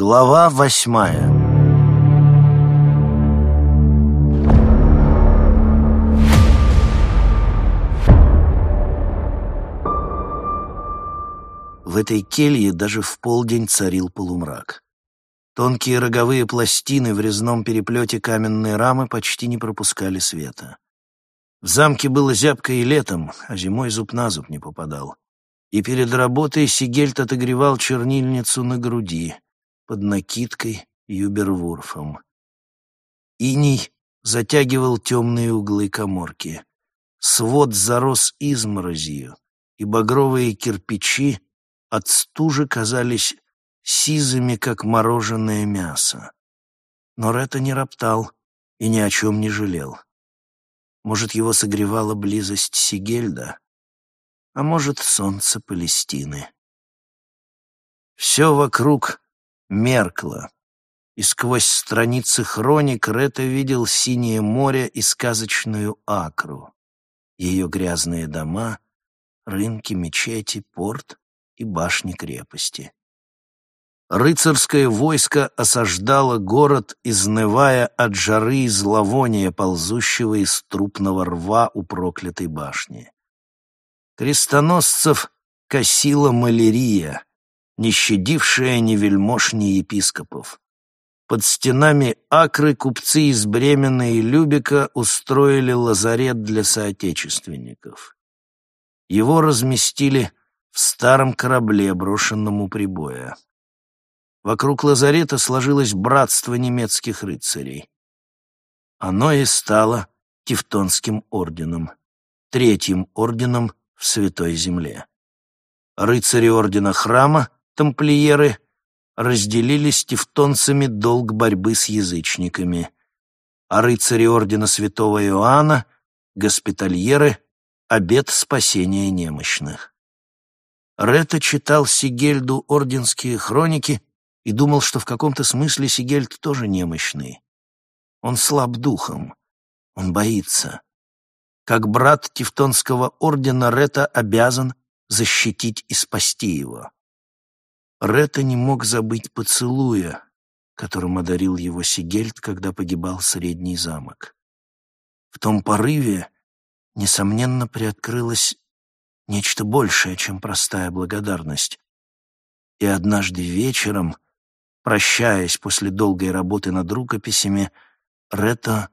Глава восьмая В этой келье даже в полдень царил полумрак. Тонкие роговые пластины в резном переплете каменной рамы почти не пропускали света. В замке было зябко и летом, а зимой зуб на зуб не попадал. И перед работой Сигельт отогревал чернильницу на груди, под накидкой юбервурфом. Иней затягивал темные углы коморки. Свод зарос изморозью, и багровые кирпичи от стужи казались сизыми, как мороженое мясо. Но Ретта не роптал и ни о чем не жалел. Может, его согревала близость Сигельда, а может, солнце Палестины. Все вокруг меркло, и сквозь страницы хроник Ретта видел синее море и сказочную Акру, ее грязные дома, рынки, мечети, порт и башни крепости. Рыцарское войско осаждало город, изнывая от жары и зловония, ползущего из трупного рва у проклятой башни. Крестоносцев косила малярия, не щадившая ни вельмож, ни епископов. Под стенами Акры купцы из Бремена и Любека устроили лазарет для соотечественников. Его разместили в старом корабле, брошенном у прибоя. Вокруг лазарета сложилось братство немецких рыцарей. Оно и стало Тевтонским орденом, третьим орденом в Святой Земле. Рыцари ордена храма, тамплиеры, разделили с тевтонцами долг борьбы с язычниками, а рыцари ордена святого Иоанна, госпитальеры, обет спасения немощных. Рета читал Сигельду орденские хроники и думал, что в каком-то смысле Сигельд тоже немощный. Он слаб духом, он боится. Как брат Тевтонского ордена Рета обязан защитить и спасти его. Рета не мог забыть поцелуя, которым одарил его Сигельд, когда погибал Средний замок. В том порыве, несомненно, приоткрылось нечто большее, чем простая благодарность. И однажды вечером Прощаясь после долгой работы над рукописями, Рето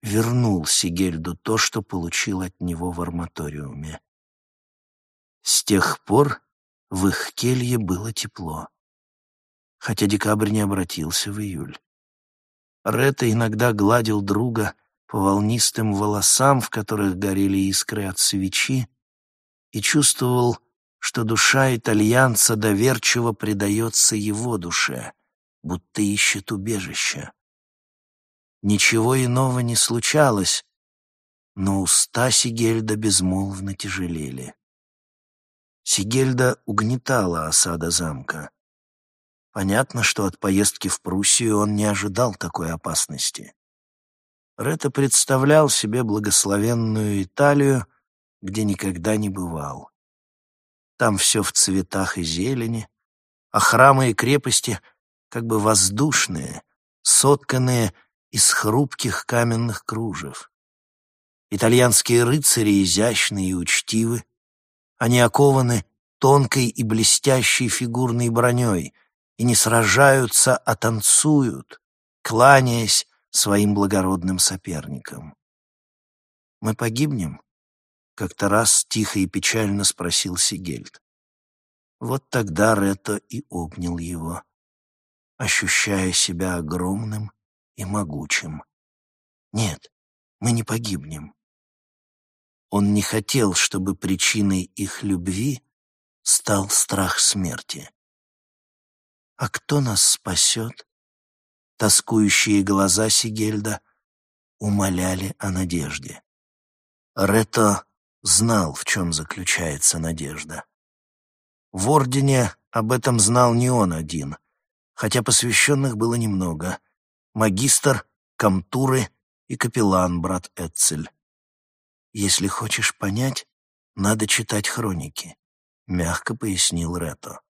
вернул Сигельду то, что получил от него в арматориуме. С тех пор в их келье было тепло, хотя декабрь не обратился в июль. Рето иногда гладил друга по волнистым волосам, в которых горели искры от свечи, и чувствовал, что душа итальянца доверчиво предается его душе, будто ищет убежища. Ничего иного не случалось, но уста Сигельда безмолвно тяжелели. Сигельда угнетала осада замка. Понятно, что от поездки в Пруссию он не ожидал такой опасности. Ретта представлял себе благословенную Италию, где никогда не бывал. Там все в цветах и зелени, а храмы и крепости — как бы воздушные, сотканные из хрупких каменных кружев. Итальянские рыцари изящны и учтивы, они окованы тонкой и блестящей фигурной броней и не сражаются, а танцуют, кланяясь своим благородным соперникам. «Мы погибнем?» — как-то раз тихо и печально спросил Сигельд. Вот тогда Ретто и обнял его ощущая себя огромным и могучим. Нет, мы не погибнем. Он не хотел, чтобы причиной их любви стал страх смерти. А кто нас спасет? Тоскующие глаза Сигельда умоляли о надежде. Рето знал, в чем заключается надежда. В Ордене об этом знал не он один хотя посвященных было немного. Магистр, комтуры и капеллан, брат Эцель. «Если хочешь понять, надо читать хроники», — мягко пояснил Рето.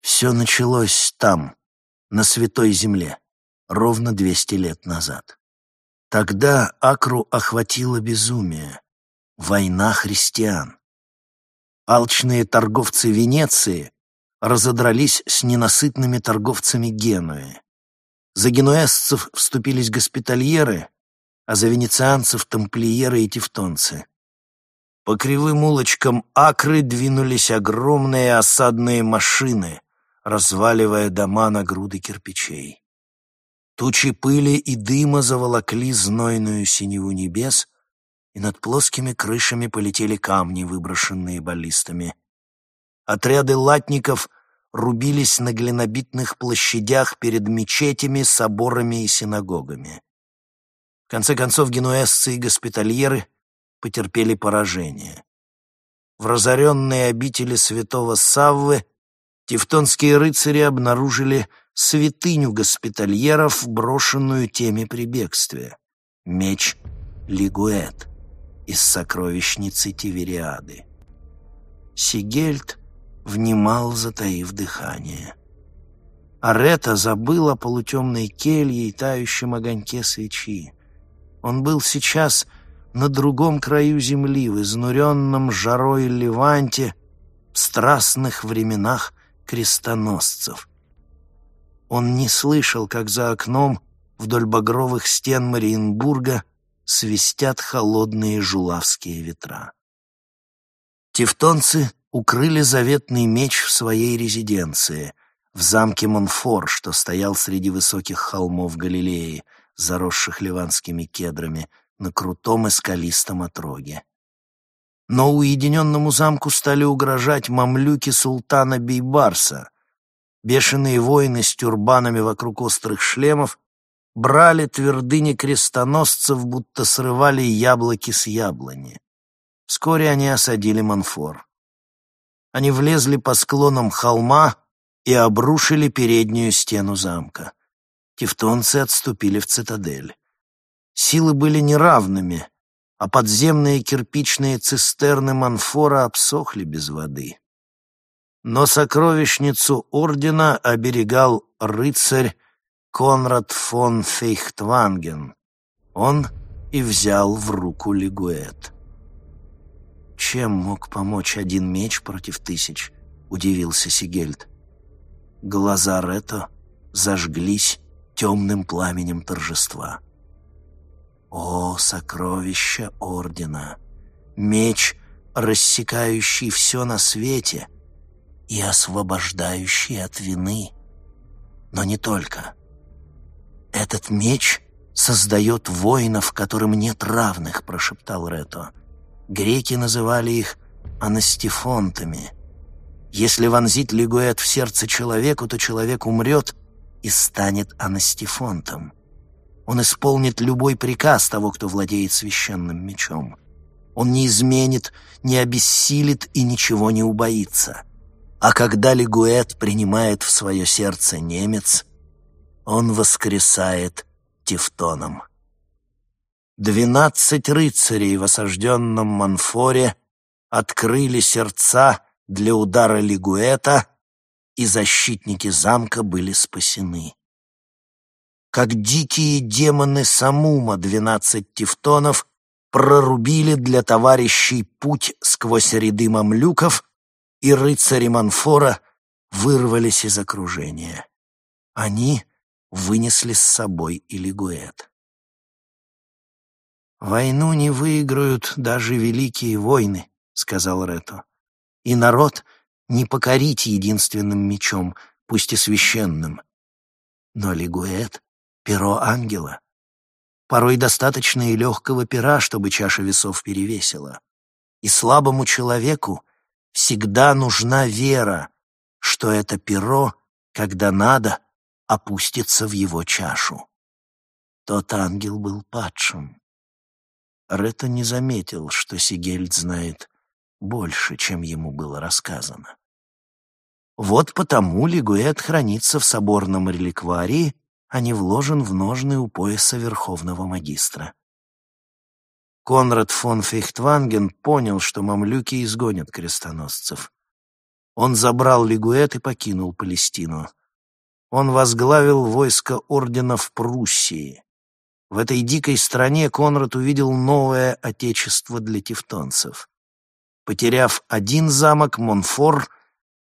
«Все началось там, на Святой Земле, ровно 200 лет назад. Тогда Акру охватило безумие, война христиан. Алчные торговцы Венеции разодрались с ненасытными торговцами Генуи. За генуэзцев вступились госпитальеры, а за венецианцев — тамплиеры и тевтонцы. По кривым улочкам Акры двинулись огромные осадные машины, разваливая дома на груды кирпичей. Тучи пыли и дыма заволокли знойную синеву небес, и над плоскими крышами полетели камни, выброшенные баллистами. Отряды латников рубились на глинобитных площадях перед мечетями, соборами и синагогами. Конце концов, генуэзцы и госпитальеры потерпели поражение. В разоренной обители святого Саввы тевтонские рыцари обнаружили святыню госпитальеров, брошенную теми при бегстве — меч Лигуэт из сокровищницы Тивериады. Сигельд внимал, затаив дыхание. Арета забыл о полутемной келье и тающем огоньке свечи. Он был сейчас на другом краю земли, в изнуренном жарой Леванте, в страстных временах крестоносцев. Он не слышал, как за окном вдоль багровых стен Мариенбурга свистят холодные жулавские ветра. Тевтонцы укрыли заветный меч в своей резиденции, в замке Монфор, что стоял среди высоких холмов Галилеи, заросших ливанскими кедрами, на крутом и скалистом отроге. Но уединенному замку стали угрожать мамлюки султана Бейбарса. Бешеные воины с тюрбанами вокруг острых шлемов брали твердыни крестоносцев, будто срывали яблоки с яблони. Вскоре они осадили Монфор. Они влезли по склонам холма и обрушили переднюю стену замка. Тевтонцы отступили в цитадель. Силы были неравными, а подземные кирпичные цистерны Манфора обсохли без воды. Но сокровищницу ордена оберегал рыцарь Конрад фон Фейхтванген. Он и взял в руку Лигуэт. «Чем мог помочь один меч против тысяч?» — удивился Сигельд. Глаза Рето зажглись темным пламенем торжества. «О, сокровище Ордена! Меч, рассекающий все на свете и освобождающий от вины! Но не только. Этот меч создает воинов, которым нет равных», — прошептал Рето. Греки называли их анастифонтами. Если вонзить лигуэт в сердце человеку, то человек умрет и станет анастифонтом. Он исполнит любой приказ того, кто владеет священным мечом. Он не изменит, не обессилит и ничего не убоится. А когда Лигуэт принимает в свое сердце немец, он воскресает Тевтоном. Двенадцать рыцарей в осажденном Манфоре открыли сердца для удара Лигуэта, и защитники замка были спасены. Как дикие демоны Самума двенадцать тевтонов прорубили для товарищей путь сквозь ряды мамлюков, и рыцари Манфора вырвались из окружения. Они вынесли с собой и Лигуэт. «Войну не выиграют даже великие войны», — сказал Рето. «И народ не покорить единственным мечом, пусть и священным. Но Лигуэт — перо ангела. Порой достаточно и легкого пера, чтобы чаша весов перевесила. И слабому человеку всегда нужна вера, что это перо, когда надо, опустится в его чашу. Тот ангел был падшим. Ретта не заметил, что Сигельд знает больше, чем ему было рассказано. Вот потому Лигуэт хранится в соборном реликварии, а не вложен в ножны у пояса верховного магистра. Конрад фон Фейхтванген понял, что мамлюки изгонят крестоносцев. Он забрал Лигуэт и покинул Палестину. Он возглавил войско ордена в Пруссии. В этой дикой стране Конрад увидел новое отечество для тевтонцев. Потеряв один замок, Монфор,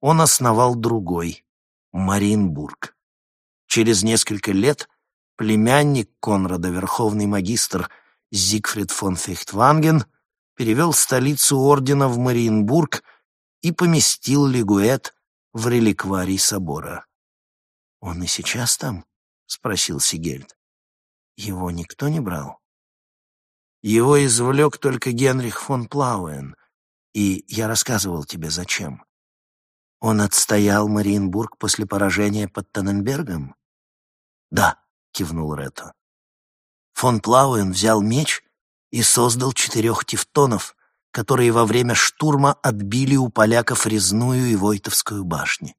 он основал другой — Маринбург. Через несколько лет племянник Конрада, верховный магистр Зигфрид фон Фехтванген, перевел столицу ордена в Мариенбург и поместил Лигуэт в реликварий собора. «Он и сейчас там?» — спросил Сигельд. «Его никто не брал?» «Его извлек только Генрих фон Плауэн, и я рассказывал тебе, зачем. Он отстоял Мариенбург после поражения под Танненбергом?» «Да», — кивнул Ретто. Фон Плауэн взял меч и создал четырех тевтонов, которые во время штурма отбили у поляков резную и Войтовскую башни.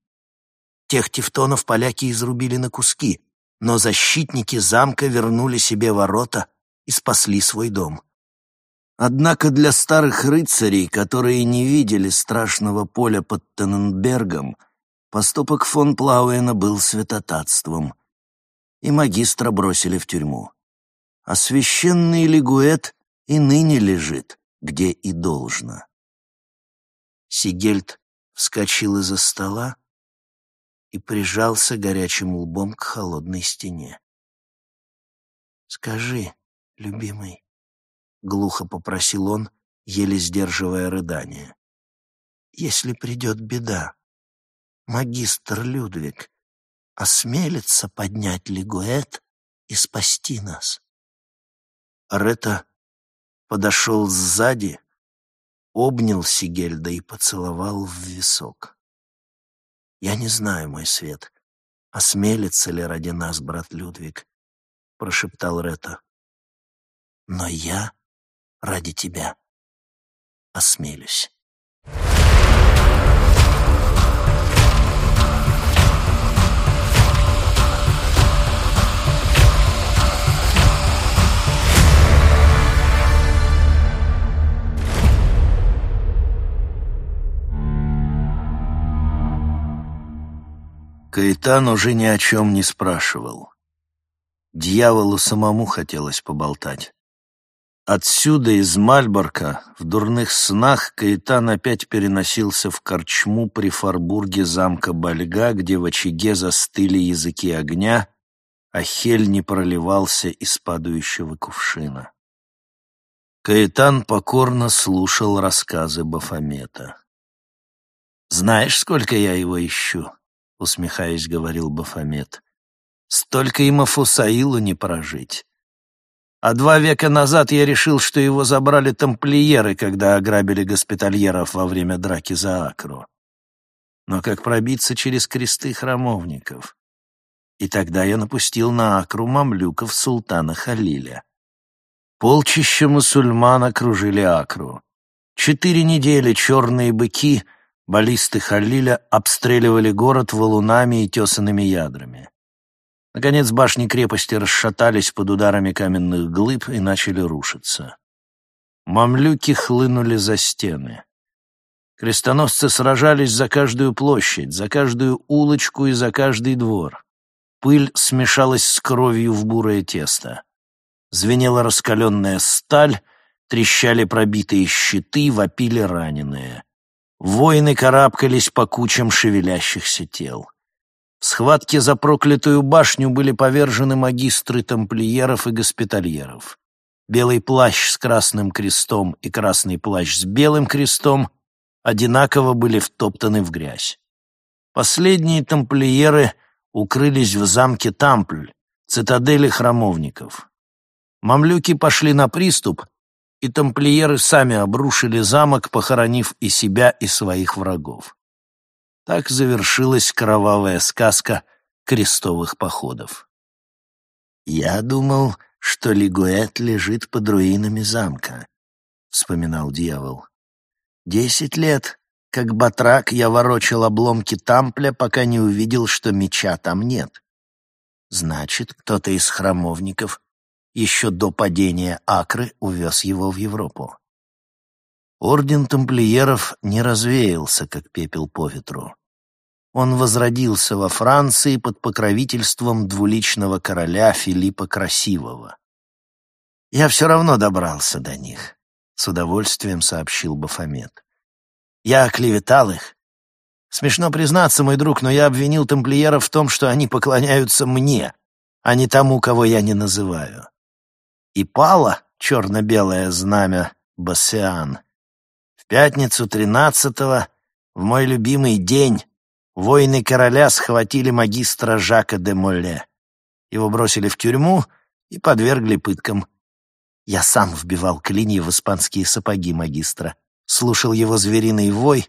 Тех тевтонов поляки изрубили на куски, но защитники замка вернули себе ворота и спасли свой дом. Однако для старых рыцарей, которые не видели страшного поля под Тенненбергом, поступок фон Плауэна был святотатством, и магистра бросили в тюрьму. А священный лигуэт и ныне лежит, где и должно. Сигельд вскочил из-за стола и прижался горячим лбом к холодной стене. «Скажи, любимый», — глухо попросил он, еле сдерживая рыдание, «если придет беда, магистр Людвиг осмелится поднять Лигуэт и спасти нас?» Рета подошел сзади, обнял Сигельда и поцеловал в висок. «Я не знаю, мой свет, осмелится ли ради нас брат Людвиг», — прошептал Рета. «Но я ради тебя осмелюсь». Каэтан уже ни о чем не спрашивал. Дьяволу самому хотелось поболтать. Отсюда, из Мальборка, в дурных снах Каэтан опять переносился в корчму при фарбурге замка Бальга, где в очаге застыли языки огня, а хель не проливался из падающего кувшина. Каэтан покорно слушал рассказы Бафомета. «Знаешь, сколько я его ищу?» — усмехаясь, говорил Бафомет. «Столько и Мафусаилу не прожить. А два века назад я решил, что его забрали тамплиеры, когда ограбили госпитальеров во время драки за Акру. Но как пробиться через кресты храмовников? И тогда я напустил на Акру мамлюков султана Халиля. Полчища мусульман окружили Акру. Четыре недели черные быки — Баллисты Халиля обстреливали город валунами и тесанными ядрами. Наконец башни крепости расшатались под ударами каменных глыб и начали рушиться. Мамлюки хлынули за стены. Крестоносцы сражались за каждую площадь, за каждую улочку и за каждый двор. Пыль смешалась с кровью в бурое тесто. Звенела раскаленная сталь, трещали пробитые щиты, вопили раненые. Воины карабкались по кучам шевелящихся тел. Схватке за проклятую башню были повержены магистры тамплиеров и госпитальеров. Белый плащ с красным крестом и красный плащ с белым крестом одинаково были втоптаны в грязь. Последние тамплиеры укрылись в замке Тампль, цитадели храмовников. Мамлюки пошли на приступ, и тамплиеры сами обрушили замок, похоронив и себя, и своих врагов. Так завершилась кровавая сказка крестовых походов. «Я думал, что Лигуэт лежит под руинами замка», — вспоминал дьявол. «Десять лет, как батрак, я ворочал обломки тампля, пока не увидел, что меча там нет. Значит, кто-то из храмовников еще до падения Акры увез его в Европу. Орден тамплиеров не развеялся, как пепел по ветру. он возродился во Франции под покровительством двуличного короля Филиппа Красивого. «Я все равно добрался до них», — с удовольствием сообщил Бафомет. «Я оклеветал их. Смешно признаться, мой друг, но я обвинил тамплиеров в том, что они поклоняются мне, а не тому, кого я не называю. И пало черно-белое знамя Бассиан. Пятницу тринадцатого, в мой любимый день, Воины короля схватили магистра Жака де Молле. Его бросили в тюрьму и подвергли пыткам. Я сам вбивал клинья в испанские сапоги магистра, слушал его звериный вой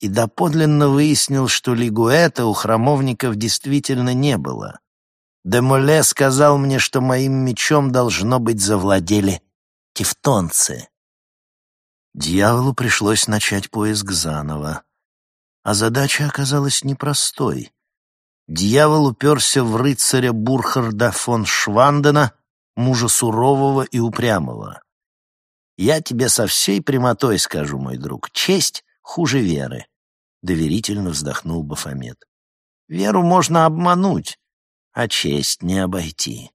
и доподлинно выяснил, что лигуэта у храмовников действительно не было. Де Молле сказал мне, что моим мечом, должно быть, завладели тевтонцы. Дьяволу пришлось начать поиск заново. А задача оказалась непростой. Дьявол уперся в рыцаря Бурхарда фон Швандена, мужа сурового и упрямого. «Я тебе со всей прямотой скажу, мой друг, честь хуже веры», — доверительно вздохнул Бафомет. «Веру можно обмануть, а честь не обойти».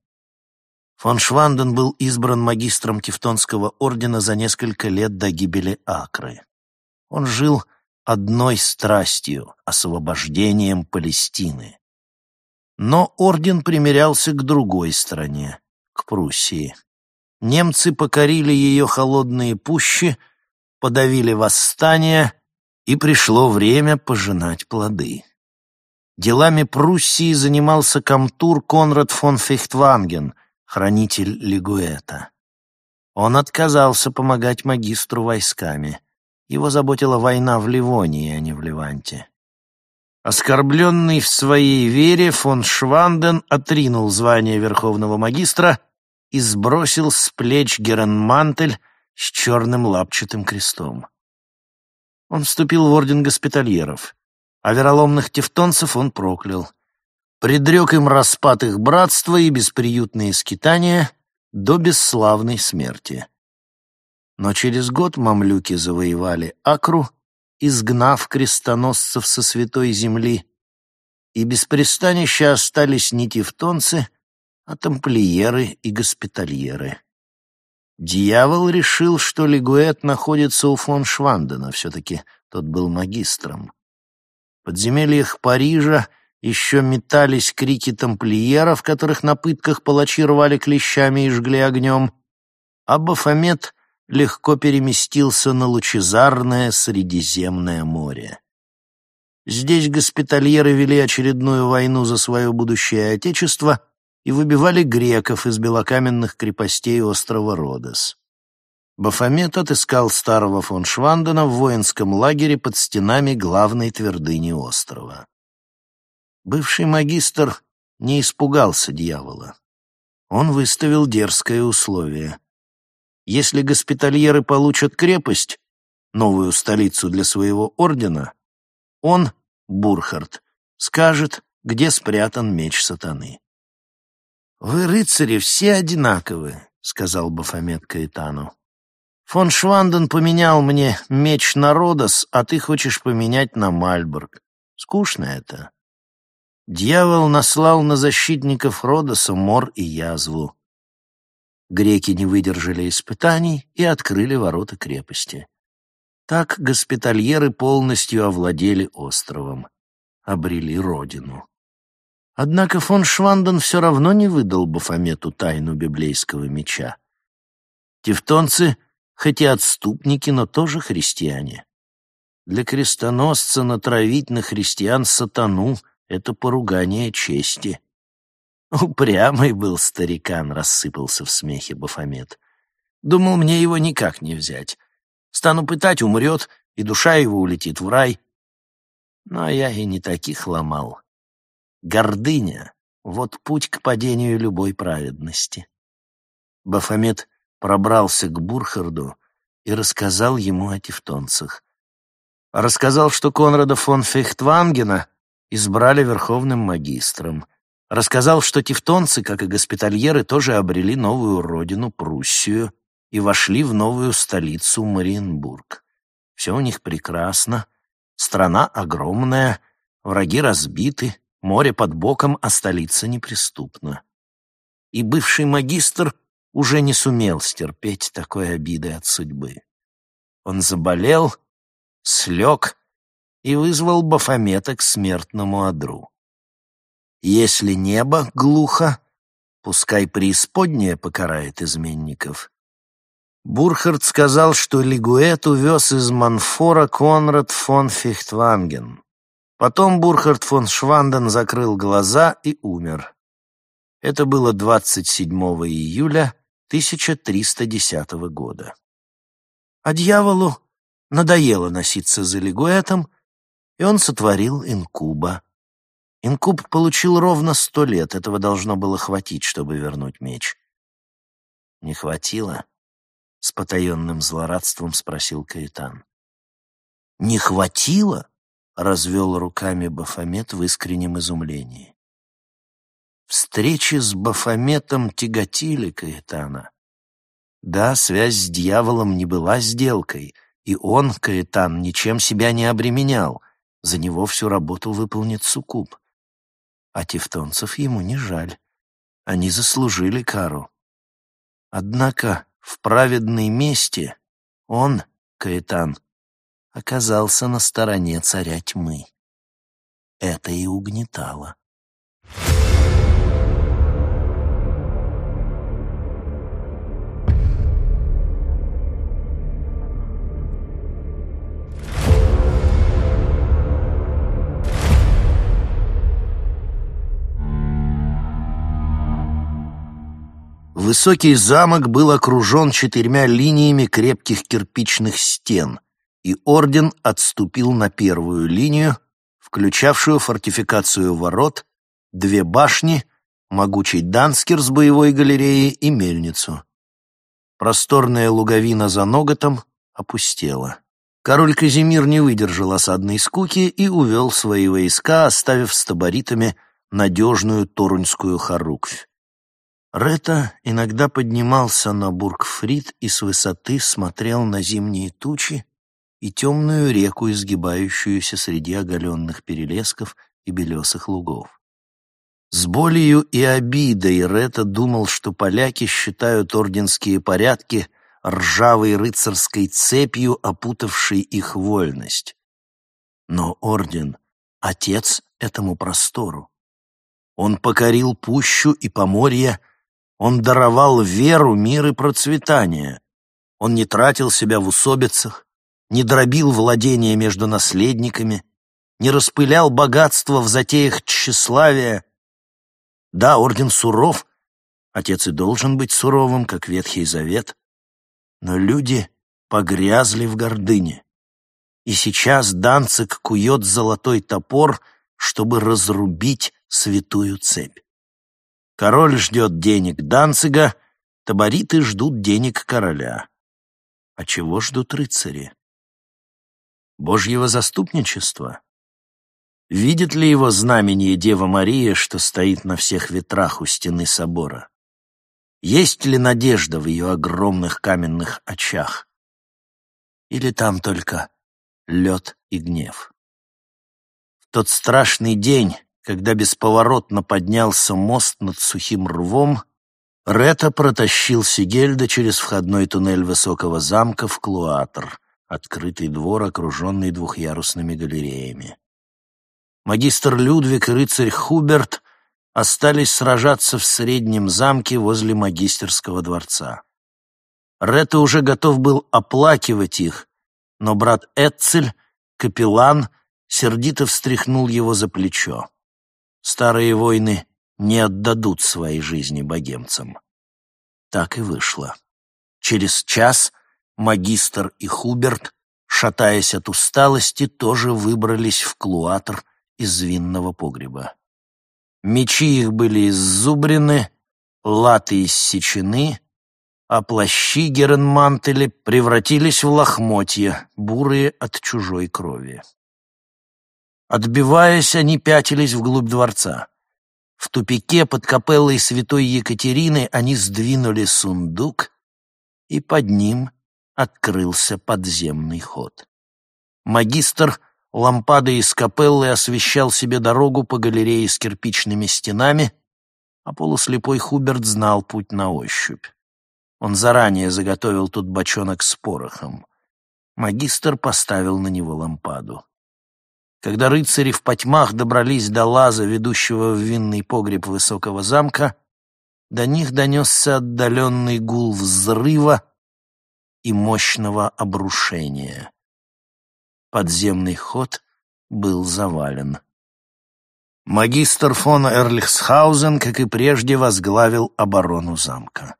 Фон Шванден был избран магистром Тевтонского ордена за несколько лет до гибели Акры. Он жил одной страстью — освобождением Палестины. Но орден примирялся к другой стране, к Пруссии. Немцы покорили ее холодные пущи, подавили восстание, и пришло время пожинать плоды. Делами Пруссии занимался комтур Конрад фон Фехтванген, хранитель Лигуэта. Он отказался помогать магистру войсками. Его заботила война в Ливонии, а не в Леванте. Оскорбленный в своей вере, фон Шванден отринул звание верховного магистра и сбросил с плеч геренмантель с черным лапчатым крестом. Он вступил в орден госпитальеров, а вероломных тевтонцев он проклял. Предрек им распад их братства и бесприютные скитания до бесславной смерти. Но через год мамлюки завоевали Акру, изгнав крестоносцев со святой земли, и без пристанища остались не тевтонцы, а тамплиеры и госпитальеры. Дьявол решил, что Лигуэт находится у фон Швандена, все-таки тот был магистром. В подземельях Парижа еще метались крики тамплиеров, которых на пытках палачи рвали клещами и жгли огнем, а Бафомет легко переместился на лучезарное Средиземное море. Здесь госпитальеры вели очередную войну за свое будущее отечество и выбивали греков из белокаменных крепостей острова Родос. Бафомет отыскал старого фон Швандена в воинском лагере под стенами главной твердыни острова. Бывший магистр не испугался дьявола. Он выставил дерзкое условие. Если госпитальеры получат крепость, новую столицу для своего ордена, он, Бурхард, скажет, где спрятан меч сатаны. «Вы, рыцари, все одинаковы», — сказал Бафомет Каэтану. «Фон Шванден поменял мне меч на Родос, а ты хочешь поменять на Мальбург. Скучно это». Дьявол наслал на защитников Родоса мор и язву. Греки не выдержали испытаний и открыли ворота крепости. Так госпитальеры полностью овладели островом, обрели родину. Однако фон Шванден все равно не выдал Бафомету тайну библейского меча. Тевтонцы, хоть и отступники, но тоже христиане. Для крестоносца натравить на христиан сатану — это поругание чести. Упрямый был старикан, рассыпался в смехе Бафомет. Думал, мне его никак не взять. Стану пытать, умрет, и душа его улетит в рай. Но я и не таких ломал. Гордыня — вот путь к падению любой праведности. Бафомет пробрался к Бурхарду и рассказал ему о тевтонцах. Рассказал, что Конрада фон Фехтвангена избрали верховным магистром — Рассказал, что тевтонцы, как и госпитальеры, тоже обрели новую родину, Пруссию, и вошли в новую столицу Мариенбург. Все у них прекрасно, страна огромная, Враги разбиты, море под боком, а столица неприступна. И бывший магистр уже не сумел стерпеть такой обиды от судьбы. Он заболел, слег и вызвал Бафомета к смертному одру. Если небо глухо, пускай преисподняя покарает изменников. Бурхард сказал, что Лигуэт увез из Манфора Конрад фон Фихтванген. Потом Бурхард фон Шванден закрыл глаза и умер. Это было 27 июля 1310 года. А дьяволу надоело носиться за Лигуэтом, он сотворил инкуба. Инкуб получил ровно сто лет, этого должно было хватить, чтобы вернуть меч. «Не хватило?» — с потаенным злорадством спросил Каэтан. «Не хватило?» — развел руками Бафомет в искреннем изумлении. Встречи с Бафометом тяготили Каэтана. Да, связь с дьяволом не была сделкой, и он, Каэтан, ничем себя не обременял. За него всю работу выполнит Сукуб а тевтонцев ему не жаль. Они заслужили кару. Однако в праведной мести он, Каэтан, оказался на стороне царя тьмы. Это и угнетало. Высокий замок был окружен четырьмя линиями крепких кирпичных стен, и орден отступил на первую линию, включавшую фортификацию ворот, две башни, могучий Данскер с боевой галереей и мельницу. Просторная луговина за Ноготом опустела. Король Казимир не выдержал осадной скуки и увел свои войска, оставив с таборитами надежную Торуньскую хоруквь. Рета иногда поднимался на Бургфрид и с высоты смотрел на зимние тучи и темную реку, изгибающуюся среди оголенных перелесков и белесых лугов. С болью и обидой Рета думал, что поляки считают орденские порядки ржавой рыцарской цепью, опутавшей их вольность. Но орден — отец этому простору. Он покорил пущу и поморья — он даровал веру, мир и процветание. Он не тратил себя в усобицах, не дробил владения между наследниками, не распылял богатство в затеях тщеславия. Да, орден суров, отец и должен быть суровым, как Ветхий Завет, но люди погрязли в гордыне. И сейчас Данцик кует золотой топор, чтобы разрубить святую цепь. Король ждет денег Данцига, табориты ждут денег короля. А чего ждут рыцари? Божьего заступничества? Видит ли его знамение Дева Мария, что стоит на всех ветрах у стены собора? Есть ли надежда в ее огромных каменных очах? Или там только лед и гнев? В тот страшный день когда бесповоротно поднялся мост над сухим рвом, Рета протащил Сигельда через входной туннель высокого замка в Клуатр, открытый двор, окруженный двухъярусными галереями. Магистр Людвиг и рыцарь Хуберт остались сражаться в среднем замке возле магистерского дворца. Рета уже готов был оплакивать их, но брат Эцель, капеллан, сердито встряхнул его за плечо. Старые войны не отдадут своей жизни богемцам. Так и вышло. Через час магистр и Хуберт, шатаясь от усталости, тоже выбрались в клуатр из винного погреба. Мечи их были иззубрены, латы иссечены, а плащи Геренмантеля превратились в лохмотья, бурые от чужой крови. Отбиваясь, они пятились вглубь дворца. В тупике под капеллой святой Екатерины они сдвинули сундук, и под ним открылся подземный ход. Магистр лампадой из капеллы освещал себе дорогу по галерее с кирпичными стенами, а полуслепой Хуберт знал путь на ощупь. Он заранее заготовил тут бочонок с порохом. Магистр поставил на него лампаду. Когда рыцари в потьмах добрались до лаза, ведущего в винный погреб высокого замка, до них донесся отдаленный гул взрыва и мощного обрушения. Подземный ход был завален. Магистр фон Эрлихсхаузен, как и прежде, возглавил оборону замка.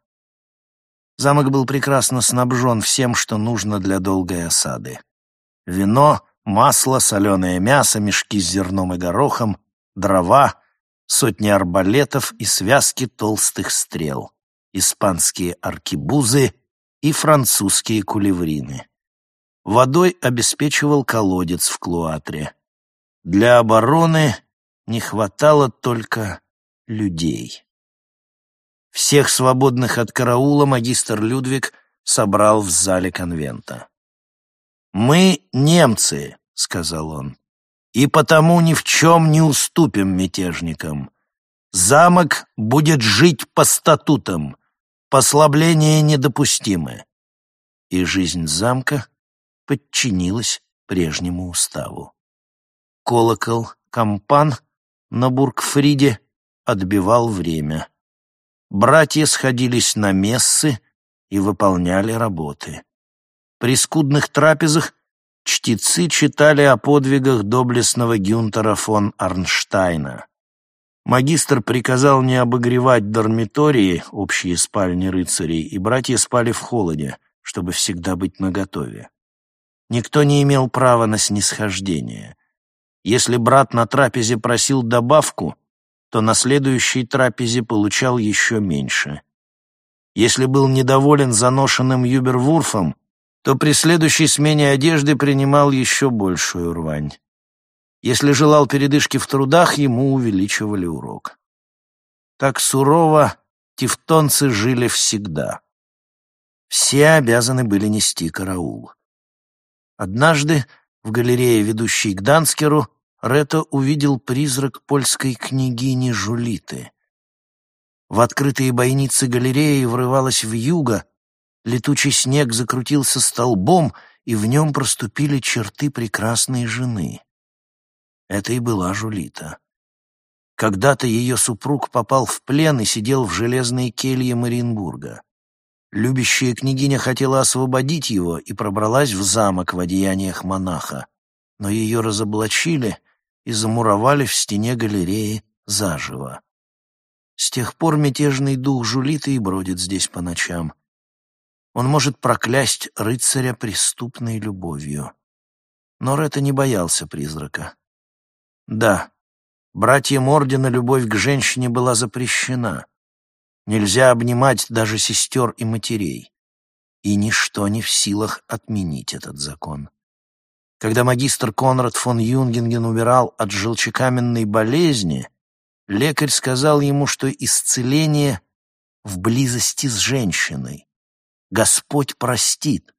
Замок был прекрасно снабжен всем, что нужно для долгой осады. Вино, масло, соленое мясо, мешки с зерном и горохом, дрова, сотни арбалетов и связки толстых стрел, испанские аркибузы и французские кулеврины. Водой обеспечивал колодец в Клуатре. Для обороны не хватало только людей. Всех свободных от караула магистр Людвиг собрал в зале конвента. «Мы немцы», — сказал он, — «и потому ни в чем не уступим мятежникам. Замок будет жить по статутам, послабления недопустимы». И жизнь замка подчинилась прежнему уставу. Колокол, кампан на Бургфриде отбивал время. Братья сходились на мессы и выполняли работы. При скудных трапезах чтецы читали о подвигах доблестного Гюнтера фон Арнштайна. Магистр приказал не обогревать дармитории, общие спальни рыцарей, и братья спали в холоде, чтобы всегда быть наготове. Никто не имел права на снисхождение. Если брат на трапезе просил добавку, то на следующей трапезе получал еще меньше. Если был недоволен заношенным юбервурфом, то при следующей смене одежды принимал еще большую рвань. Если желал передышки в трудах, ему увеличивали урок. Так сурово тевтонцы жили всегда. Все обязаны были нести караул. Однажды в галерее, ведущей к Данскеру, Рето увидел призрак польской княгини Жулиты. В открытые бойницы галереи врывалась вьюга, летучий снег закрутился столбом, и в нем проступили черты прекрасной жены. Это и была Жулита. Когда-то ее супруг попал в плен и сидел в железной келье Мариенбурга. Любящая княгиня хотела освободить его и пробралась в замок в одеяниях монаха, но ее разоблачили и замуровали в стене галереи заживо. С тех пор мятежный дух жулит и бродит здесь по ночам. Он может проклясть рыцаря преступной любовью. Но Ретта не боялся призрака. Да, братьям Ордена любовь к женщине была запрещена — Нельзя обнимать даже сестер и матерей. И ничто не в силах отменить этот закон. Когда магистр Конрад фон Юнгенген умирал от желчекаменной болезни, лекарь сказал ему, что исцеление в близости с женщиной. Господь простит.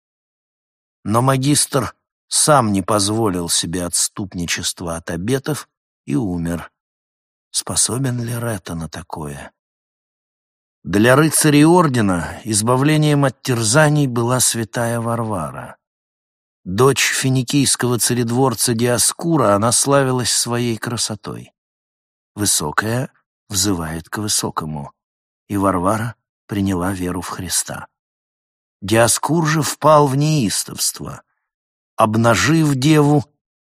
Но магистр сам не позволил себе отступничества от обетов и умер. Способен ли Ретта на такое? Для рыцарей ордена избавлением от терзаний была святая Варвара. Дочь финикийского царедворца Диаскура, она славилась своей красотой. Высокая взывает к высокому, и Варвара приняла веру в Христа. Диаскур же впал в неистовство. Обнажив деву,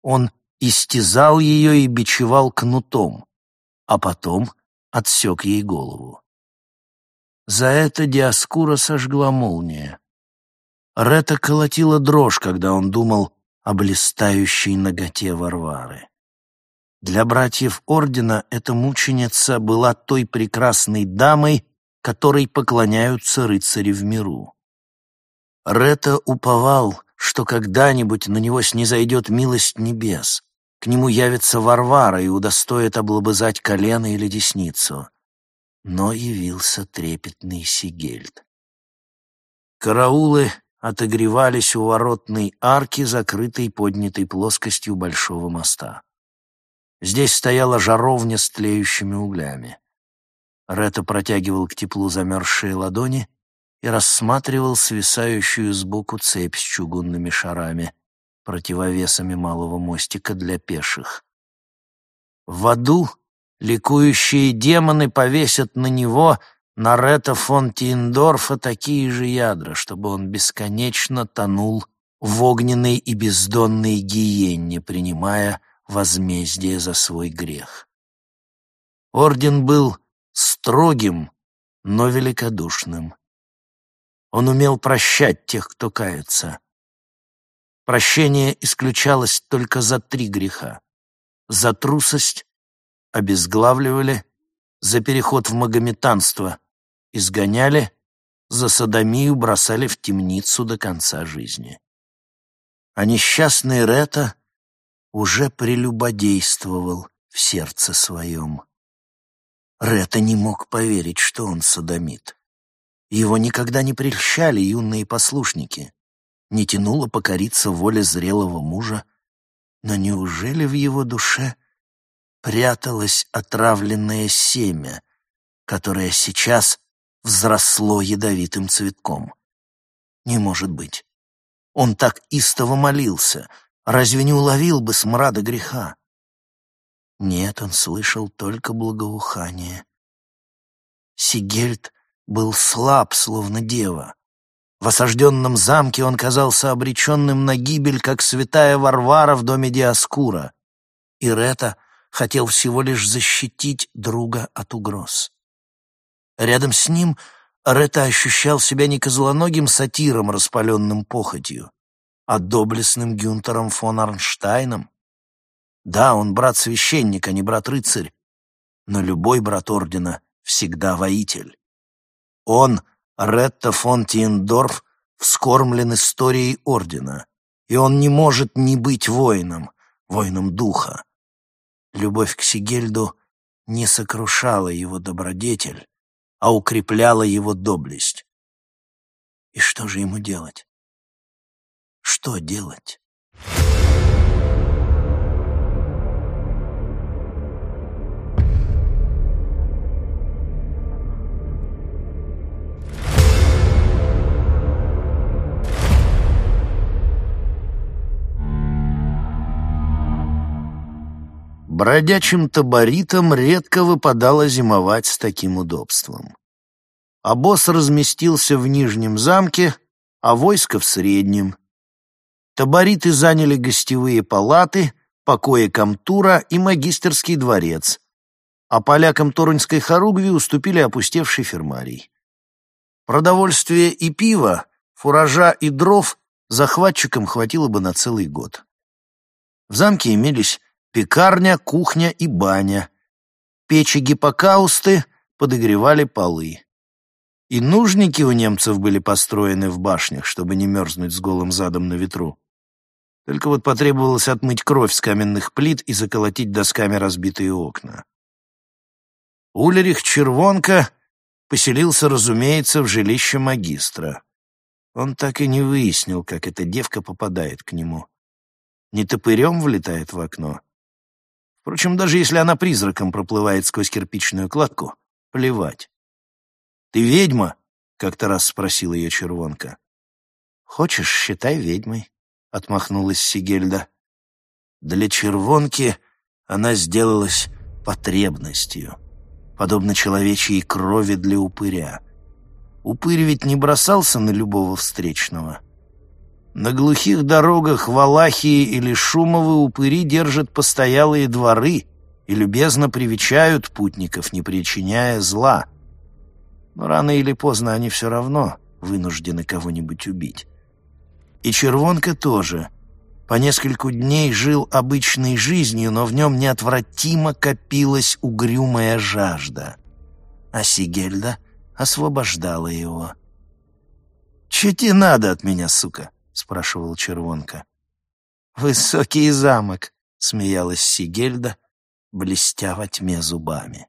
он истязал ее и бичевал кнутом, а потом отсек ей голову. За это Диаскура сожгла молния. Рета колотила дрожь, когда он думал о блистающей ноготе Варвары. Для братьев Ордена эта мученица была той прекрасной дамой, которой поклоняются рыцари в миру. Рета уповал, что когда-нибудь на него снизойдет милость небес, к нему явится Варвара и удостоит облобызать колено или десницу но явился трепетный Сигельд. Караулы отогревались у воротной арки, закрытой поднятой плоскостью большого моста. Здесь стояла жаровня с тлеющими углями. Ретта протягивал к теплу замерзшие ладони и рассматривал свисающую сбоку цепь с чугунными шарами, противовесами малого мостика для пеших. В аду ликующие демоны повесят на него, на Ретта фон Тиендорфа, такие же ядра, чтобы он бесконечно тонул в огненной и бездонной гиенне, принимая возмездие за свой грех. Орден был строгим, но великодушным. Он умел прощать тех, кто кается. Прощение исключалось только за три греха. За трусость обезглавливали, за переход в магометанство изгоняли, за садомию бросали в темницу до конца жизни. А несчастный Рета уже прелюбодействовал в сердце своем. Рета не мог поверить, что он садомит. Его никогда не прельщали юные послушники, не тянуло покориться воле зрелого мужа, но неужели в его душе пряталось отравленное семя, которое сейчас взросло ядовитым цветком? Не может быть. Он так истово молился, разве не уловил бы смрада греха? Нет, он слышал только благоухание. Сигельд был слаб, словно дева. В осажденном замке он казался обреченным на гибель, как святая Варвара в доме Диаскура. И Рета хотел всего лишь защитить друга от угроз. Рядом с ним Рета ощущал себя не козлоногим сатиром, распаленным похотью, а доблестным Гюнтером фон Арнштайном, да, он брат-священник, а не брат-рыцарь, но любой брат ордена всегда воитель. Он, Ретта фон Тиендорф, вскормлен историей ордена, и он не может не быть воином, воином духа. Любовь к Сигельду не сокрушала его добродетель, а укрепляла его доблесть. И что же ему делать? Что делать? Бродячим таборитам редко выпадало зимовать с таким удобством. Босс разместился в нижнем замке, а войско в среднем. Табориты заняли гостевые палаты, покои Камтура и магистерский дворец, а полякам Торунской хоругви уступили опустевший фермарий. Продовольствие и пиво, фуража и дров захватчикам хватило бы на целый год. В замке имелись Пекарня, кухня и баня. Печи гиппокаусты подогревали полы. И нужники у немцев были построены в башнях, чтобы не мерзнуть с голым задом на ветру. Только вот потребовалось отмыть кровь с каменных плит и заколотить досками разбитые окна. Улерих Червонка поселился, разумеется, в жилище магистра. Он так и не выяснил, как эта девка попадает к нему. Не топырем влетает в окно, Впрочем, даже если она призраком проплывает сквозь кирпичную кладку, плевать. «Ты ведьма?» — как-то раз спросила ее червонка. «Хочешь, считай ведьмой», — отмахнулась Сигельда. Для червонки она сделалась потребностью, подобно человечьей крови для упыря. Упырь ведь не бросался на любого встречного — на глухих дорогах Валахии или Шумовы упыри держат постоялые дворы и любезно привечают путников, не причиняя зла. Но рано или поздно они все равно вынуждены кого-нибудь убить. И Червонка тоже. По нескольку дней жил обычной жизнью, но в нем неотвратимо копилась угрюмая жажда. А Сигельда освобождала его. «Че тебе надо от меня, сука?» — спрашивал Червонка. «Высокий замок», — смеялась Сигельда, блестя во тьме зубами.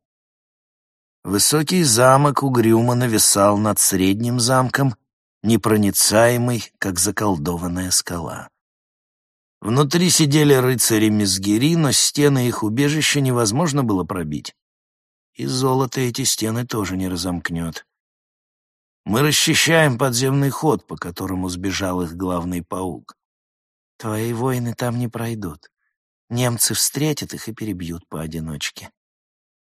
Высокий замок угрюмо нависал над средним замком непроницаемый, как заколдованная скала. Внутри сидели рыцари Мизгири, но стены их убежища невозможно было пробить. И золото эти стены тоже не разомкнет. Мы расчищаем подземный ход, по которому сбежал их главный паук. Твои воины там не пройдут. Немцы встретят их и перебьют поодиночке.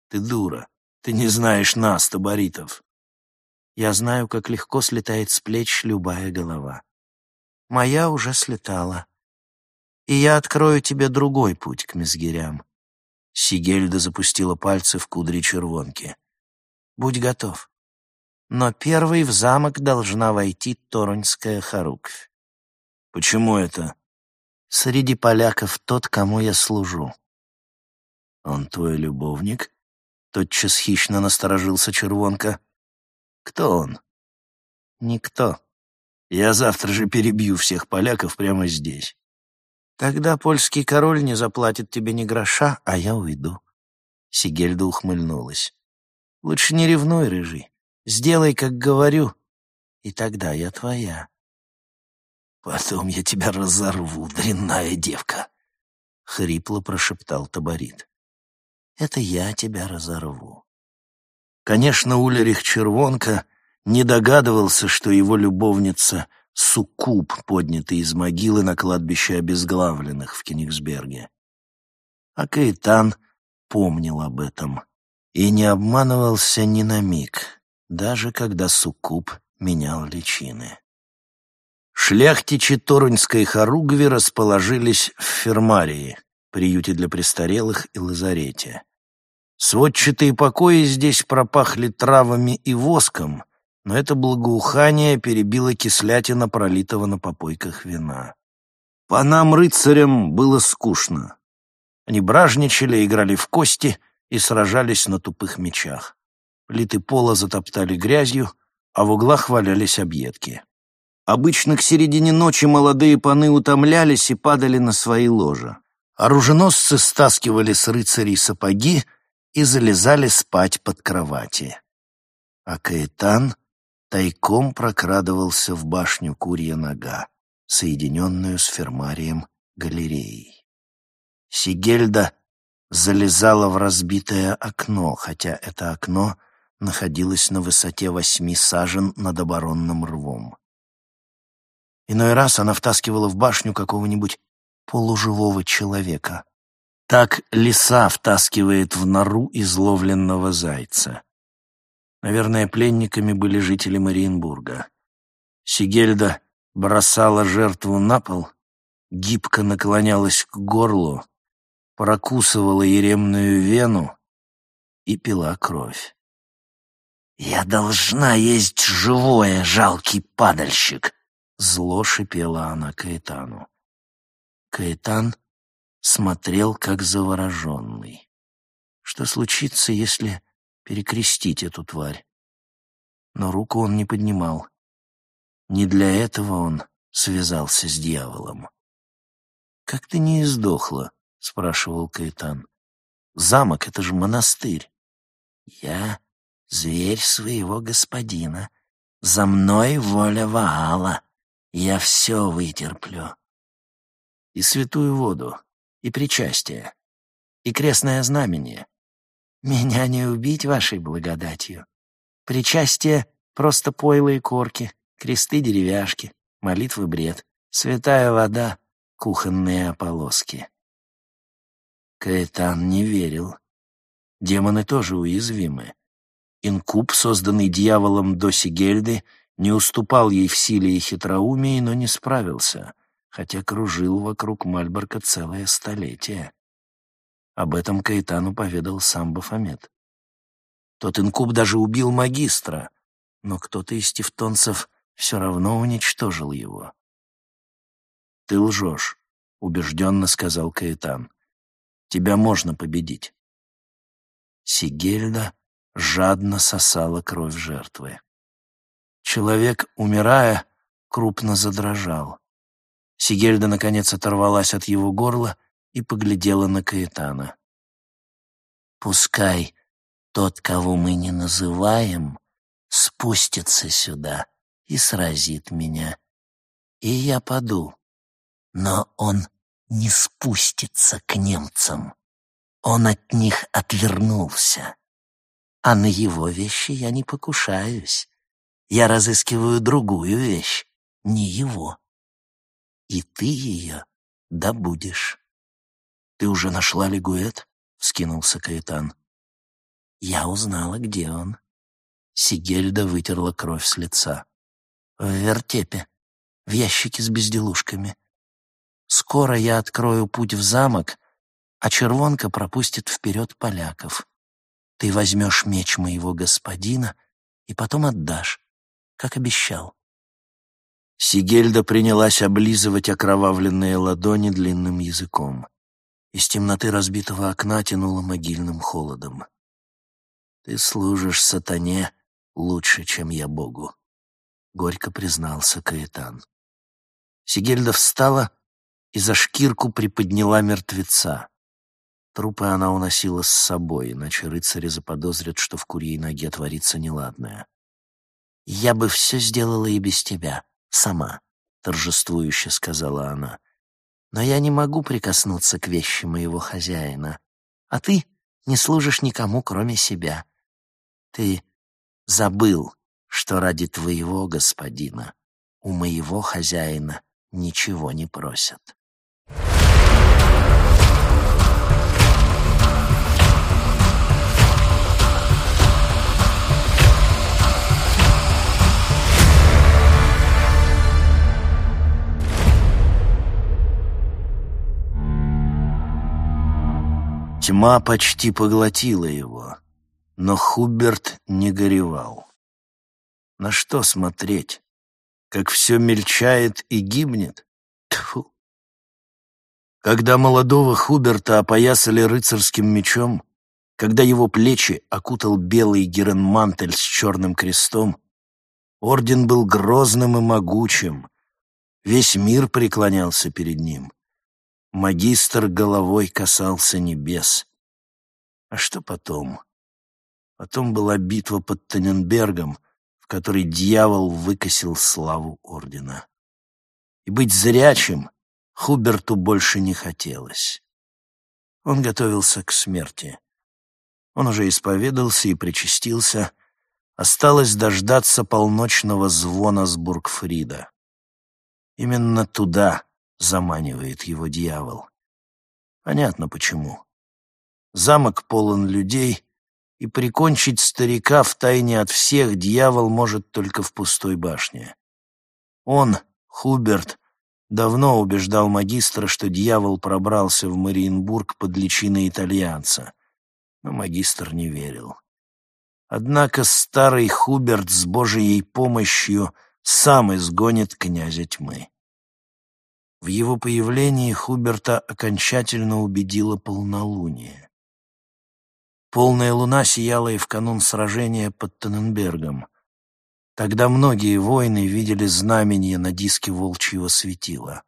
Ты дура. Ты не знаешь нас, таборитов. Я знаю, как легко слетает с плеч любая голова. Моя уже слетала и я открою тебе другой путь к мезгирям». Сигельда запустила пальцы в кудри червонки. «Будь готов. Но первой в замок должна войти Тороньская хоруквь». «Почему это?» «Среди поляков тот, кому я служу». «Он твой любовник?» Тотчас хищно насторожился червонка. «Кто он?» «Никто. Я завтра же перебью всех поляков прямо здесь». Тогда польский король не заплатит тебе ни гроша, а я уйду. Сигельда ухмыльнулась. Лучше не ревнуй, рыжий. Сделай, как говорю, и тогда я твоя. Потом я тебя разорву, дрянная девка, — хрипло прошептал Таборит. Это я тебя разорву. Конечно, Улерих Червонка не догадывался, что его любовница суккуб, поднятый из могилы на кладбище обезглавленных в Кенигсберге. А Каэтан помнил об этом и не обманывался ни на миг, даже когда суккуб менял личины. Шляхтичи Торуньской хоругви расположились в фермарии, приюте для престарелых и лазарете. Сводчатые покои здесь пропахли травами и воском — но это благоухание перебило кислятина пролитого на попойках вина. По нам, рыцарям, было скучно. Они бражничали, играли в кости и сражались на тупых мечах. Плиты пола затоптали грязью, а в углах валялись объедки. Обычно к середине ночи молодые паны утомлялись и падали на свои ложа. Оруженосцы стаскивали с рыцарей сапоги и залезали спать под кровати. А Каэтан тайком прокрадывался в башню Курья Нога, соединенную с фермарием галереей. Сигельда залезала в разбитое окно, хотя это окно находилось на высоте восьми сажен над оборонным рвом. Иной раз она втаскивала в башню какого-нибудь полуживого человека. Так лиса втаскивает в нору изловленного зайца. Наверное, пленниками были жители Мариенбурга. Сигельда бросала жертву на пол, гибко наклонялась к горлу, прокусывала еремную вену и пила кровь. «Я должна есть живое, жалкий падальщик!» Зло шипела она Каэтану. Каэтан смотрел, как завороженный. Что случится, если перекрестить эту тварь. Но руку он не поднимал. Не для этого он связался с дьяволом. «Как ты не издохла?» — спрашивал Каэтан. «Замок — это же монастырь». «Я — зверь своего господина. За мной воля Ваала. Я все вытерплю». «И святую воду, и причастие, и крестное знамение, меня не убить вашей благодатью. Причастие — просто пойло и корки, кресты деревяшки, молитвы бред, святая вода, кухонные ополоски. Каэтан не верил. Демоны тоже уязвимы. Инкуб, созданный дьяволом до Сигельды, не уступал ей в силе и хитроумии, но не справился, хотя кружил вокруг Мальборка целое столетие. Об этом Каэтану поведал сам Бафомет. Тот инкуб даже убил магистра, но кто-то из тевтонцев все равно уничтожил его. «Ты лжешь», — убежденно сказал Каэтан. «Тебя можно победить». Сигельда жадно сосала кровь жертвы. Человек, умирая, крупно задрожал. Сигельда, наконец, оторвалась от его горла и поглядела на Каэтана. «Пускай тот, кого мы не называем, спустится сюда и сразит меня. И я паду. Но он не спустится к немцам. Он от них отвернулся. А на его вещи я не покушаюсь. Я разыскиваю другую вещь, не его. И ты ее добудешь. «Ты уже нашла Лигуэт?» — вскинулся Каэтан. «Я узнала, где он». Сигельда вытерла кровь с лица. «В вертепе, в ящике с безделушками. Скоро я открою путь в замок, а червонка пропустит вперед поляков. Ты возьмешь меч моего господина и потом отдашь, как обещал». Сигельда принялась облизывать окровавленные ладони длинным языком. Из темноты разбитого окна тянуло могильным холодом. «Ты служишь сатане лучше, чем я Богу», — горько признался Каэтан. Сигельда встала и за шкирку приподняла мертвеца. Трупы она уносила с собой, иначе рыцари заподозрят, что в курьей ноге творится неладное. «Я бы все сделала и без тебя, сама», — торжествующе сказала она но я не могу прикоснуться к вещи моего хозяина, а ты не служишь никому, кроме себя. Ты забыл, что ради твоего господина у моего хозяина ничего не просят. Тьма почти поглотила его, но Хуберт не горевал. На что смотреть? Как все мельчает и гибнет? Тьфу! Когда молодого Хуберта опоясали рыцарским мечом, когда его плечи окутал белый геренмантель с черным крестом, орден был грозным и могучим, весь мир преклонялся перед ним. Магистр головой касался небес. А что потом? Потом была битва под Таненбергом, в которой дьявол выкосил славу ордена. И быть зрячим Хуберту больше не хотелось. Он готовился к смерти. Он уже исповедался и причастился. Осталось дождаться полночного звона с Бургфрида. Именно туда заманивает его дьявол. Понятно почему. Замок полон людей, и прикончить старика в тайне от всех дьявол может только в пустой башне. Он, Хуберт, давно убеждал магистра, что дьявол пробрался в Мариенбург под личиной итальянца, но магистр не верил. Однако старый Хуберт с Божией помощью сам изгонит князя тьмы. В его появлении Хуберта окончательно убедило полнолуние. Полная луна сияла и в канун сражения под Тенненбергом. Тогда многие воины видели знамение на диске волчьего светила.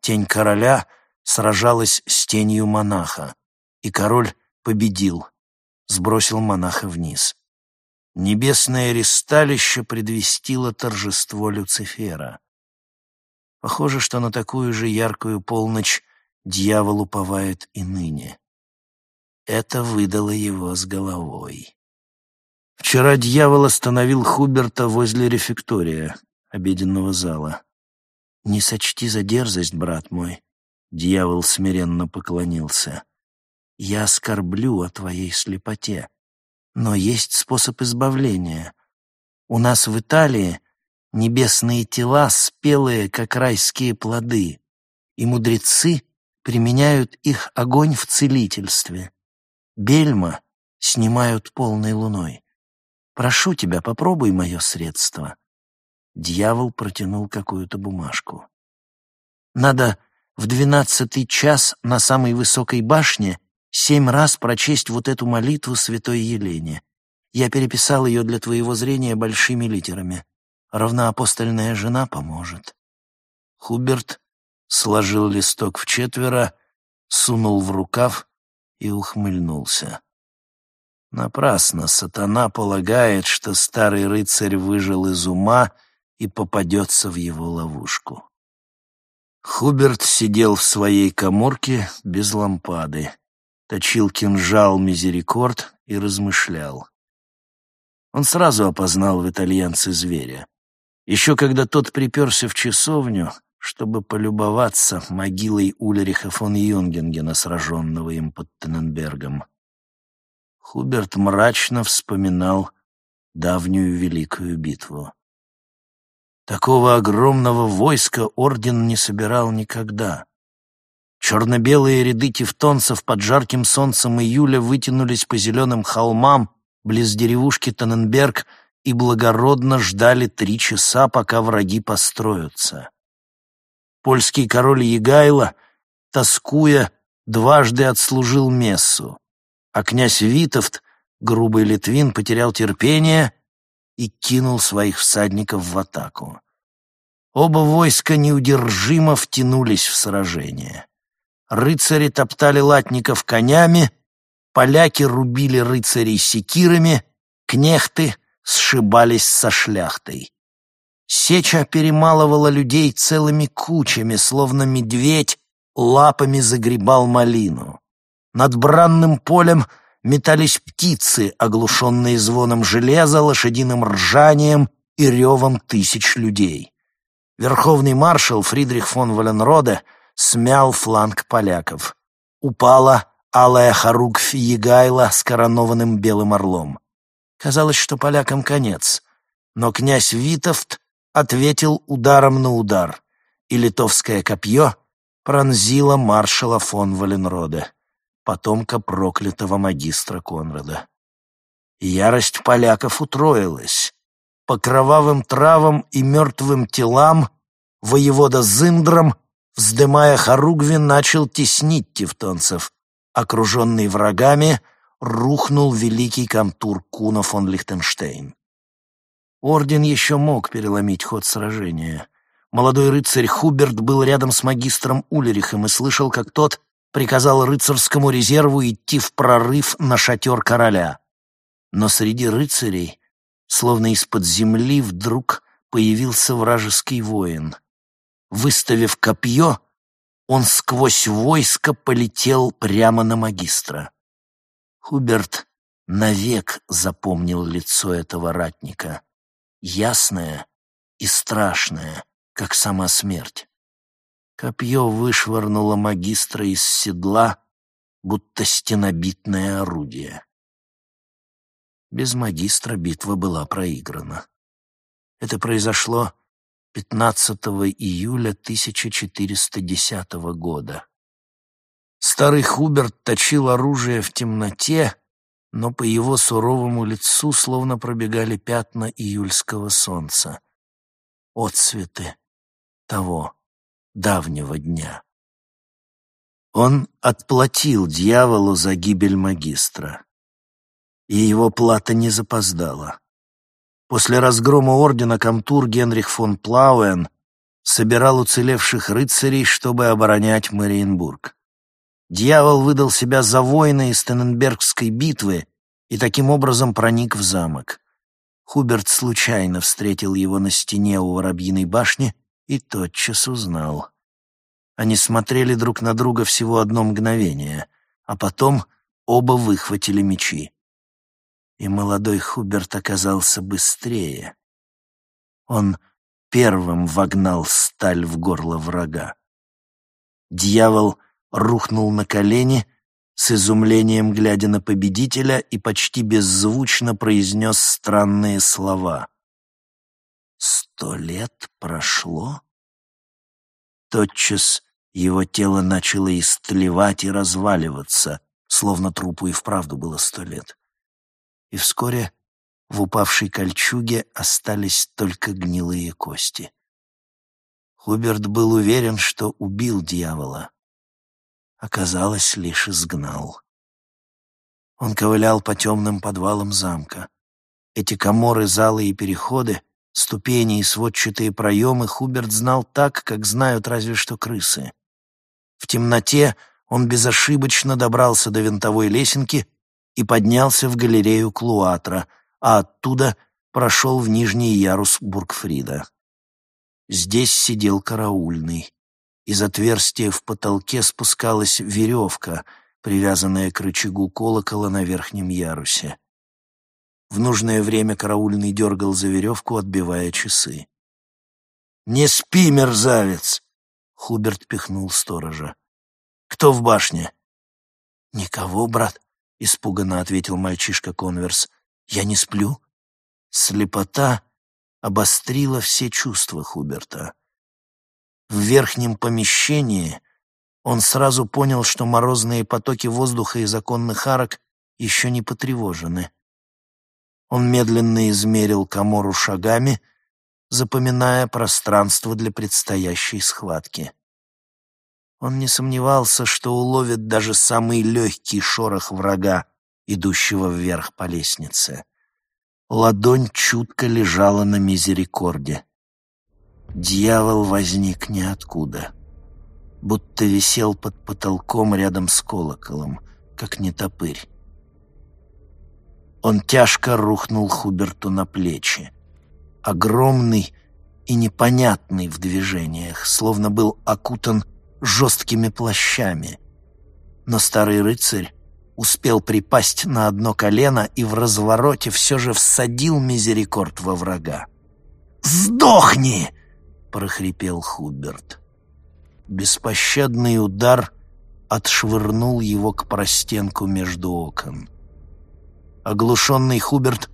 Тень короля сражалась с тенью монаха, и король победил, сбросил монаха вниз. Небесное ристалище предвестило торжество Люцифера. Похоже, что на такую же яркую полночь дьявол уповает и ныне. Это выдало его с головой. Вчера дьявол остановил Хуберта возле рефектория, обеденного зала. «Не сочти за дерзость, брат мой», — дьявол смиренно поклонился. «Я скорблю о твоей слепоте, но есть способ избавления. У нас в Италии небесные тела, спелые, как райские плоды, и мудрецы применяют их огонь в целительстве. Бельма снимают полной луной. Прошу тебя, попробуй мое средство. Дьявол протянул какую-то бумажку. Надо в двенадцатый час на самой высокой башне семь раз прочесть вот эту молитву святой Елене. Я переписал ее для твоего зрения большими литерами. Равноапостольная жена поможет. Хуберт сложил листок в четверо, сунул в рукав и ухмыльнулся. Напрасно сатана полагает, что старый рыцарь выжил из ума и попадется в его ловушку. Хуберт сидел в своей коморке без лампады, точил кинжал мизерикорд и размышлял. Он сразу опознал в итальянце зверя. Еще когда тот приперся в часовню, чтобы полюбоваться могилой Ульриха фон Юнгенгена, сраженного им под Тенненбергом. Хуберт мрачно вспоминал давнюю великую битву. Такого огромного войска орден не собирал никогда. Черно-белые ряды тевтонцев под жарким солнцем июля вытянулись по зеленым холмам близ деревушки Тонненберг и благородно ждали три часа, пока враги построятся. Польский король Егайло, тоскуя, дважды отслужил мессу, а князь Витовт, грубый литвин, потерял терпение и кинул своих всадников в атаку. Оба войска неудержимо втянулись в сражение. Рыцари топтали латников конями, поляки рубили рыцарей секирами, кнехты сшибались со шляхтой. Сеча перемалывала людей целыми кучами, словно медведь лапами загребал малину. Над бранным полем метались птицы, оглушенные звоном железа, лошадиным ржанием и ревом тысяч людей. Верховный маршал Фридрих фон Валенроде смял фланг поляков. Упала алая хоругвь Егайла с коронованным белым орлом. Казалось, что полякам конец, но князь Витовт ответил ударом на удар, и литовское копье пронзило маршала фон Валенроде, потомка проклятого магистра Конрада. Ярость поляков утроилась. По кровавым травам и мертвым телам воевода Зиндром, вздымая хоругви, начал теснить тевтонцев. Окруженный врагами, рухнул великий комтур Куна фон Лихтенштейн. Орден еще мог переломить ход сражения. Молодой рыцарь Хуберт был рядом с магистром Ульрихом и слышал, как тот приказал рыцарскому резерву идти в прорыв на шатер короля. Но среди рыцарей, словно из-под земли, вдруг появился вражеский воин. Выставив копье, он сквозь войско полетел прямо на магистра. Хуберт навек запомнил лицо этого ратника ясная и страшная, как сама смерть. Копье вышвырнуло магистра из седла, будто стенобитное орудие. Без магистра битва была проиграна. Это произошло 15 июля 1410 года. Старый Хуберт точил оружие в темноте, но по его суровому лицу словно пробегали пятна июльского солнца. Отцветы того давнего дня. Он отплатил дьяволу за гибель магистра. И его плата не запоздала. После разгрома ордена Камтур Генрих фон Плауэн собирал уцелевших рыцарей, чтобы оборонять Мариенбург. Дьявол выдал себя за воина из Тенненбергской битвы и таким образом проник в замок. Хуберт случайно встретил его на стене у Воробьиной башни и тотчас узнал. Они смотрели друг на друга всего одно мгновение, а потом оба выхватили мечи. И молодой Хуберт оказался быстрее. Он первым вогнал сталь в горло врага. Дьявол рухнул на колени, с изумлением глядя на победителя и почти беззвучно произнес странные слова. «Сто лет прошло?» Тотчас его тело начало истлевать и разваливаться, словно трупу и вправду было сто лет. И вскоре в упавшей кольчуге остались только гнилые кости. Хуберт был уверен, что убил дьявола оказалось, лишь изгнал. Он ковылял по темным подвалам замка. Эти коморы, залы и переходы, ступени и сводчатые проемы Хуберт знал так, как знают разве что крысы. В темноте он безошибочно добрался до винтовой лесенки и поднялся в галерею Клуатра, а оттуда прошел в нижний ярус Бургфрида. Здесь сидел караульный. Из отверстия в потолке спускалась веревка, привязанная к рычагу колокола на верхнем ярусе. В нужное время караульный дергал за веревку, отбивая часы. «Не спи, мерзавец!» — Хуберт пихнул сторожа. «Кто в башне?» «Никого, брат», — испуганно ответил мальчишка Конверс. «Я не сплю». Слепота обострила все чувства Хуберта. В верхнем помещении он сразу понял, что морозные потоки воздуха из оконных арок еще не потревожены. Он медленно измерил комору шагами, запоминая пространство для предстоящей схватки. Он не сомневался, что уловит даже самый легкий шорох врага, идущего вверх по лестнице. Ладонь чутко лежала на мизерикорде. Дьявол возник ниоткуда, будто висел под потолком рядом с колоколом, как нетопырь. Он тяжко рухнул Хуберту на плечи. Огромный и непонятный в движениях, словно был окутан жесткими плащами. Но старый рыцарь успел припасть на одно колено и в развороте все же всадил мизерикорд во врага. «Сдохни!» — прохрипел Хуберт. Беспощадный удар отшвырнул его к простенку между окон. Оглушенный Хуберт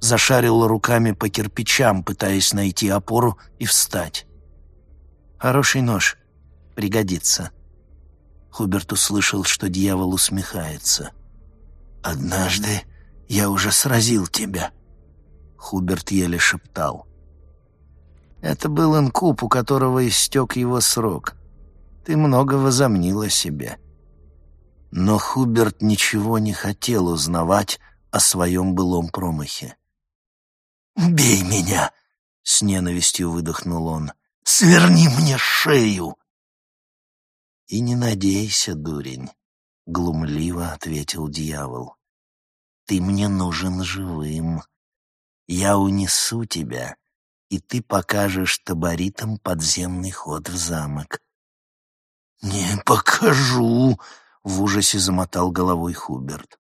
зашарил руками по кирпичам, пытаясь найти опору и встать. «Хороший нож. Пригодится». Хуберт услышал, что дьявол усмехается. «Однажды я уже сразил тебя», — Хуберт еле шептал. Это был инкуб, у которого истек его срок. Ты много возомнил о себе. Но Хуберт ничего не хотел узнавать о своем былом промахе. «Бей меня!» — с ненавистью выдохнул он. «Сверни мне шею!» «И не надейся, дурень», — глумливо ответил дьявол. «Ты мне нужен живым. Я унесу тебя, и ты покажешь таборитам подземный ход в замок». «Не покажу!» — в ужасе замотал головой Хуберт.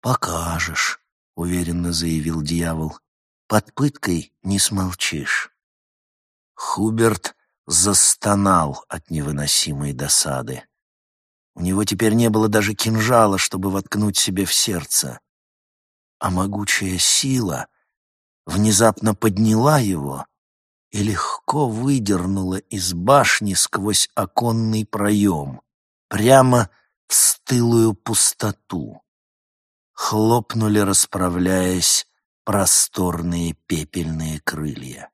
«Покажешь», — уверенно заявил дьявол. «Под пыткой не смолчишь». Хуберт застонал от невыносимой досады. У него теперь не было даже кинжала, чтобы воткнуть себе в сердце. А могучая сила внезапно подняла его и легко выдернула из башни сквозь оконный проем, прямо в стылую пустоту. Хлопнули, расправляясь, просторные пепельные крылья.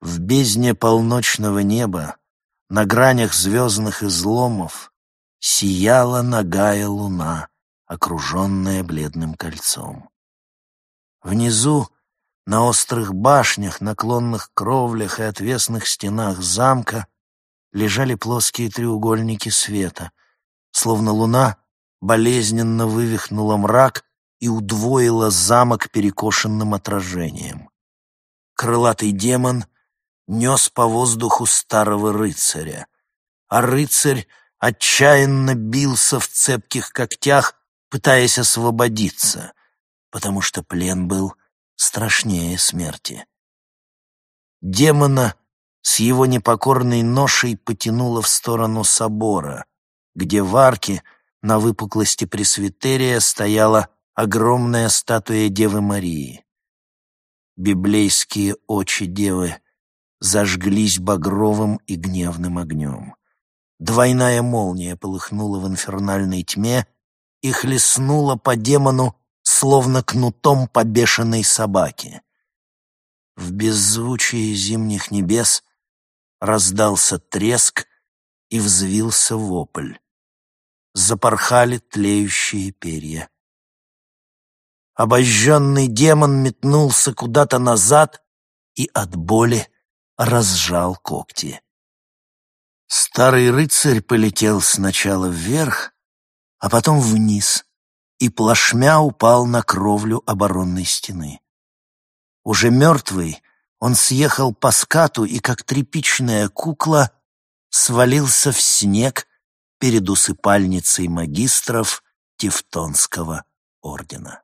В бездне полночного неба, на гранях звездных изломов, сияла нагая луна, окруженная бледным кольцом. Внизу, на острых башнях, наклонных кровлях и отвесных стенах замка лежали плоские треугольники света, словно луна болезненно вывихнула мрак и удвоила замок перекошенным отражением. Крылатый демон нес по воздуху старого рыцаря, а рыцарь отчаянно бился в цепких когтях, пытаясь освободиться, потому что плен был страшнее смерти. Демона с его непокорной ношей потянуло в сторону собора, где в арке на выпуклости пресвитерия стояла огромная статуя Девы Марии. Библейские очи Девы зажглись багровым и гневным огнем. Двойная молния полыхнула в инфернальной тьме и хлестнула по демону, словно кнутом по собаке. В беззвучии зимних небес раздался треск и взвился вопль. Запорхали тлеющие перья. Обожженный демон метнулся куда-то назад и от боли разжал когти. Старый рыцарь полетел сначала вверх, а потом вниз и плашмя упал на кровлю оборонной стены. Уже мертвый, Он съехал по скату и, как тряпичная кукла, свалился в снег перед усыпальницей магистров Тевтонского ордена.